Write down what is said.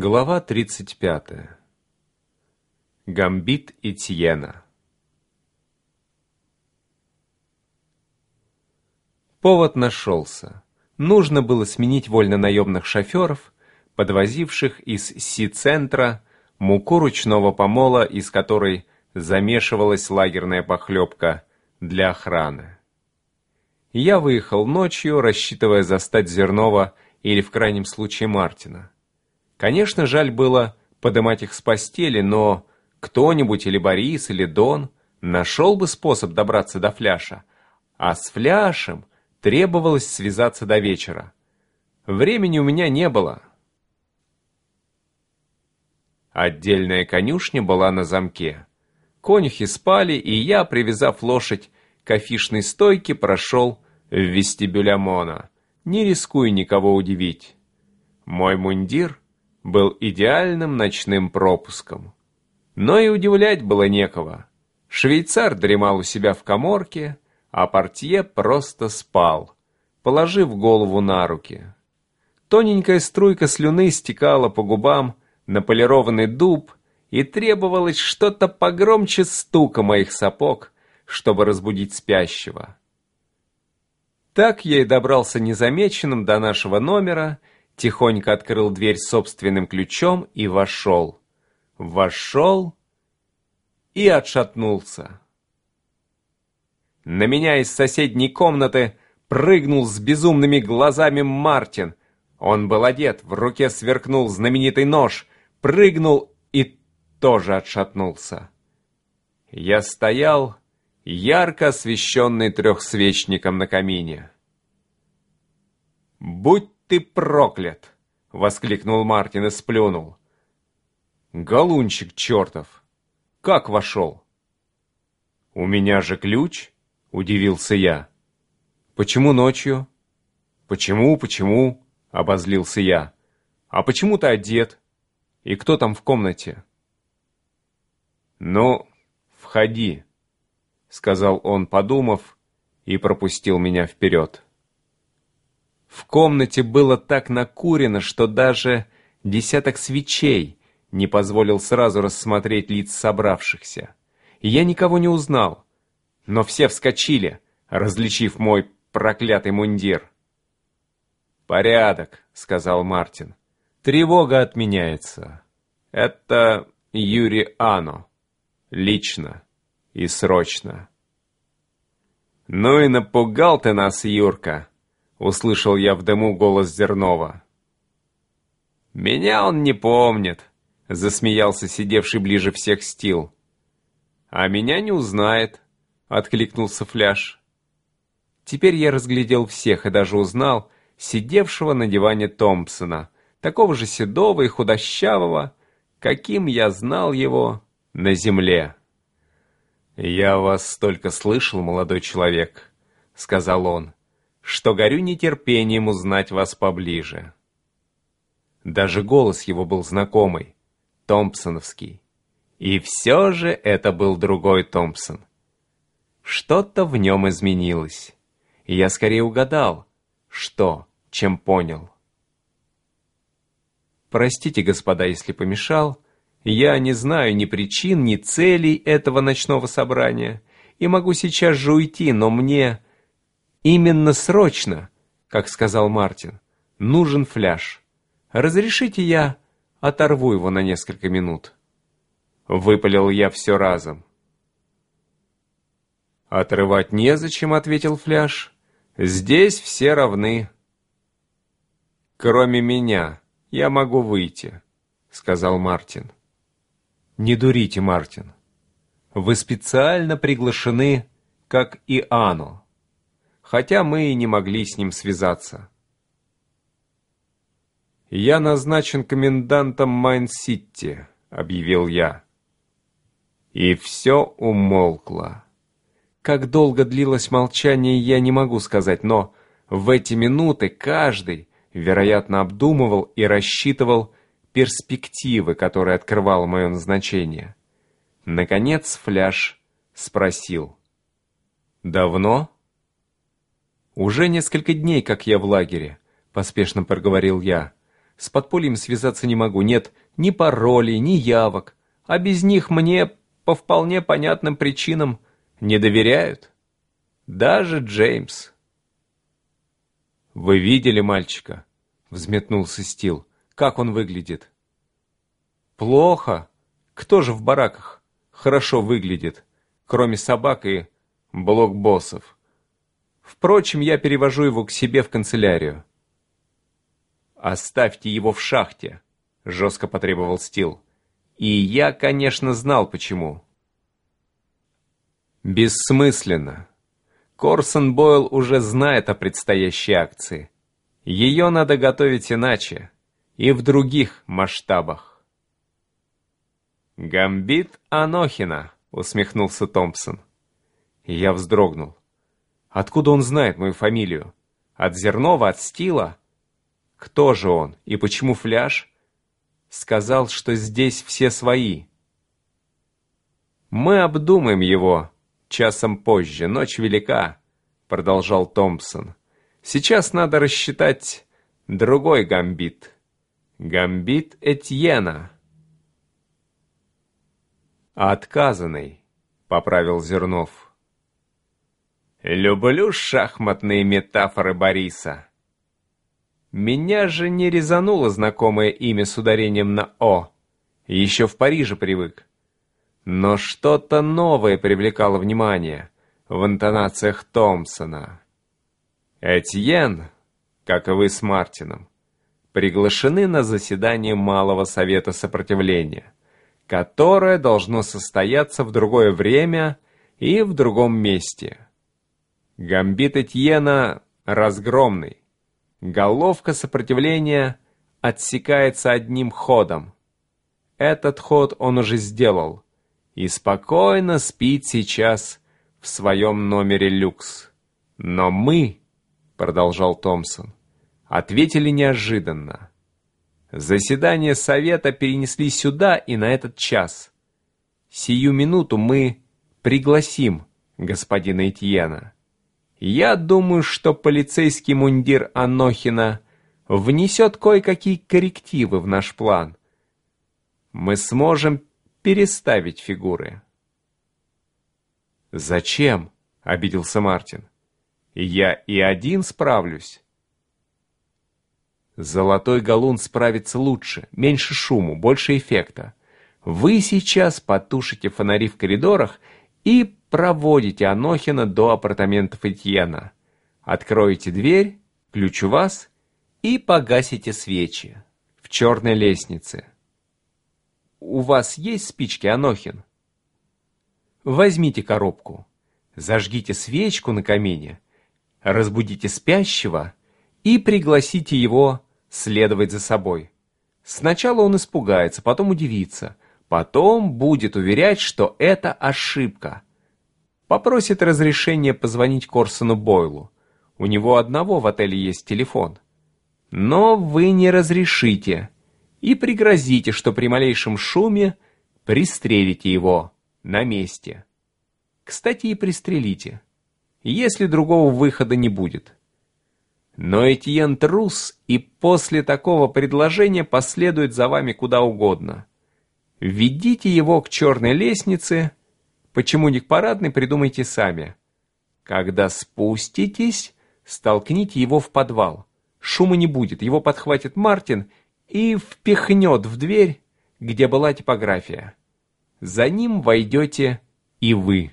Глава 35. Гамбит Этьена. Повод нашелся. Нужно было сменить вольнонаемных шоферов, подвозивших из Си-центра муку ручного помола, из которой замешивалась лагерная похлебка для охраны. Я выехал ночью, рассчитывая застать Зернова или, в крайнем случае, Мартина. Конечно, жаль было подымать их с постели, но кто-нибудь или Борис, или Дон нашел бы способ добраться до фляша, а с фляшем требовалось связаться до вечера. Времени у меня не было. Отдельная конюшня была на замке. Конюхи спали, и я, привязав лошадь к афишной стойке, прошел в вестибюль ОМОНа, не рискуя никого удивить. Мой мундир был идеальным ночным пропуском. Но и удивлять было некого. Швейцар дремал у себя в коморке, а портье просто спал, положив голову на руки. Тоненькая струйка слюны стекала по губам на полированный дуб, и требовалось что-то погромче стука моих сапог, чтобы разбудить спящего. Так я и добрался незамеченным до нашего номера тихонько открыл дверь собственным ключом и вошел. Вошел и отшатнулся. На меня из соседней комнаты прыгнул с безумными глазами Мартин. Он был одет, в руке сверкнул знаменитый нож, прыгнул и тоже отшатнулся. Я стоял, ярко освещенный трехсвечником на камине. «Будь ты проклят!» — воскликнул Мартин и сплюнул. «Галунчик чертов! Как вошел?» «У меня же ключ!» — удивился я. «Почему ночью?» «Почему, почему?» — обозлился я. «А почему ты одет? И кто там в комнате?» «Ну, входи», — сказал он, подумав, и пропустил меня вперед. В комнате было так накурено, что даже десяток свечей не позволил сразу рассмотреть лиц собравшихся. И я никого не узнал, но все вскочили, различив мой проклятый мундир. «Порядок», — сказал Мартин. «Тревога отменяется. Это Юрий Ано. Лично и срочно». «Ну и напугал ты нас, Юрка», Услышал я в дыму голос Зернова. «Меня он не помнит», — засмеялся сидевший ближе всех Стил. «А меня не узнает», — откликнулся Фляж. Теперь я разглядел всех и даже узнал сидевшего на диване Томпсона, такого же седого и худощавого, каким я знал его на земле. «Я вас столько слышал, молодой человек», — сказал он что горю нетерпением узнать вас поближе. Даже голос его был знакомый, Томпсоновский. И все же это был другой Томпсон. Что-то в нем изменилось. И я скорее угадал, что, чем понял. Простите, господа, если помешал. Я не знаю ни причин, ни целей этого ночного собрания. И могу сейчас же уйти, но мне Именно срочно, как сказал Мартин, нужен фляж. Разрешите я оторву его на несколько минут. Выпалил я все разом. «Отрывать незачем», — ответил Фляж. «Здесь все равны». «Кроме меня, я могу выйти», — сказал Мартин. «Не дурите, Мартин. Вы специально приглашены, как и Ану хотя мы и не могли с ним связаться. «Я назначен комендантом Майн-Сити», — объявил я. И все умолкло. Как долго длилось молчание, я не могу сказать, но в эти минуты каждый, вероятно, обдумывал и рассчитывал перспективы, которые открывало мое назначение. Наконец Фляж спросил. «Давно?» «Уже несколько дней, как я в лагере», — поспешно проговорил я. С подпольем связаться не могу, нет ни паролей, ни явок. А без них мне, по вполне понятным причинам, не доверяют. Даже Джеймс. «Вы видели мальчика?» — взметнулся Стил. «Как он выглядит?» «Плохо. Кто же в бараках хорошо выглядит, кроме собак и блокбоссов?» Впрочем, я перевожу его к себе в канцелярию. «Оставьте его в шахте», — жестко потребовал Стил. И я, конечно, знал, почему. Бессмысленно. Корсон Бойл уже знает о предстоящей акции. Ее надо готовить иначе и в других масштабах. «Гамбит Анохина», — усмехнулся Томпсон. Я вздрогнул. Откуда он знает мою фамилию? От Зернова, от Стила? Кто же он и почему фляж? Сказал, что здесь все свои. Мы обдумаем его часом позже, ночь велика, продолжал Томпсон. Сейчас надо рассчитать другой гамбит. Гамбит Этьена. Отказанный, поправил Зернов. Люблю шахматные метафоры Бориса. Меня же не резануло знакомое имя с ударением на «о». Еще в Париже привык. Но что-то новое привлекало внимание в интонациях Томпсона. Этьен, как и вы с Мартином, приглашены на заседание Малого Совета Сопротивления, которое должно состояться в другое время и в другом месте. Гамбит Этьена разгромный. Головка сопротивления отсекается одним ходом. Этот ход он уже сделал и спокойно спит сейчас в своем номере люкс. Но мы, продолжал Томпсон, ответили неожиданно. Заседание совета перенесли сюда и на этот час. Сию минуту мы пригласим господина Этьена. Я думаю, что полицейский мундир Анохина внесет кое-какие коррективы в наш план. Мы сможем переставить фигуры. «Зачем?» — обиделся Мартин. «Я и один справлюсь». Золотой галун справится лучше, меньше шуму, больше эффекта. Вы сейчас потушите фонари в коридорах и проводите Анохина до апартаментов Этьена. Откроете дверь, ключ у вас, и погасите свечи в черной лестнице. У вас есть спички, Анохин? Возьмите коробку, зажгите свечку на камине, разбудите спящего и пригласите его следовать за собой. Сначала он испугается, потом удивится, потом будет уверять, что это ошибка – Попросит разрешения позвонить Корсону Бойлу. У него одного в отеле есть телефон. Но вы не разрешите и пригрозите, что при малейшем шуме пристрелите его на месте. Кстати, и пристрелите, если другого выхода не будет. Но Этьен трус, и после такого предложения последует за вами куда угодно. Введите его к черной лестнице Почему не к парадной, придумайте сами. Когда спуститесь, столкните его в подвал. Шума не будет, его подхватит Мартин и впихнет в дверь, где была типография. За ним войдете и вы.